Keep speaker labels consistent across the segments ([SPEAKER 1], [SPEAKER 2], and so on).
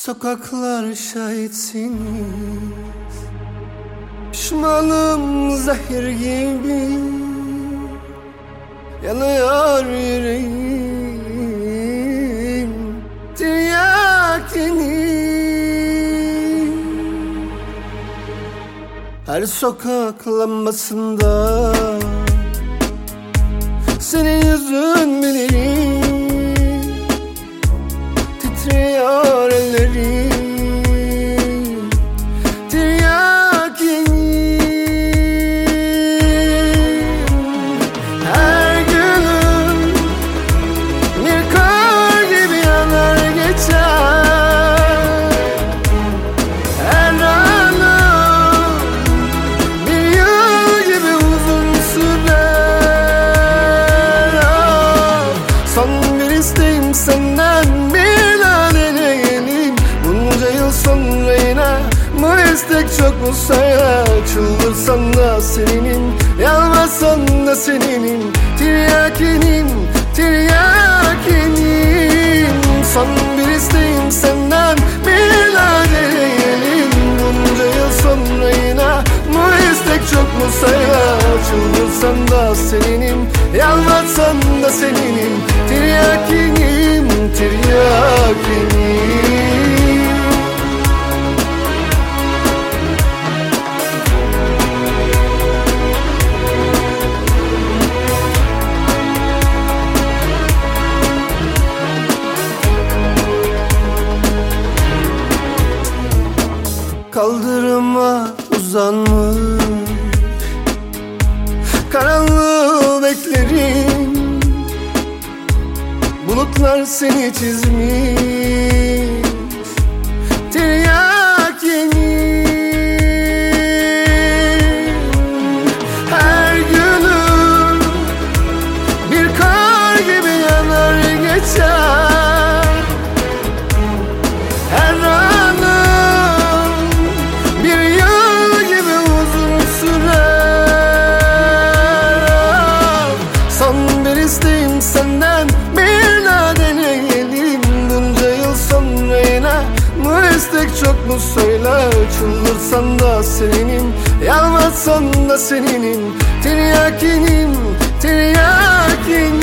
[SPEAKER 1] Sokaklar şahitsiniz Pişmanım zehir gibi. Yanıyor yüreğim. Tiryakini. Her sokak lambasında Senin yüzün bilirim bu istek çok mu sayar? Çıldırsan da seninim Yalvarsan da seninim Tiryakinim, tiryakinim Son bir isteğim senden bir daha deneyelim Bunca yıl sonra yine bu istek çok mu sayar? Çıldırsan da seninim Yalvarsan da seninim Tiryakinim, tiryakinim Kaldırıma uzanmış. Karanlığı beklerim. Bulutlar seni çizmiş çok mu söyle Çıldırsam da seninim Yalvarsam da seninim Tiryakinim, tiryakinim.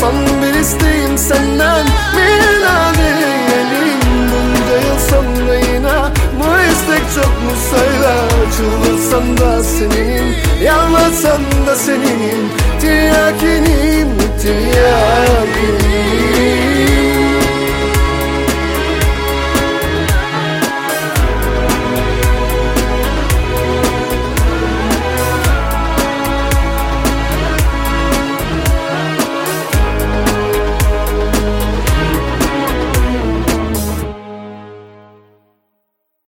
[SPEAKER 1] Son bir isteğim senden Milad edelim Bunca yıl sonra yine Bu istek çok mu söyle Çıldırsam da seninim Yalvarsam da seninim Tiryakinim, tiryakinim.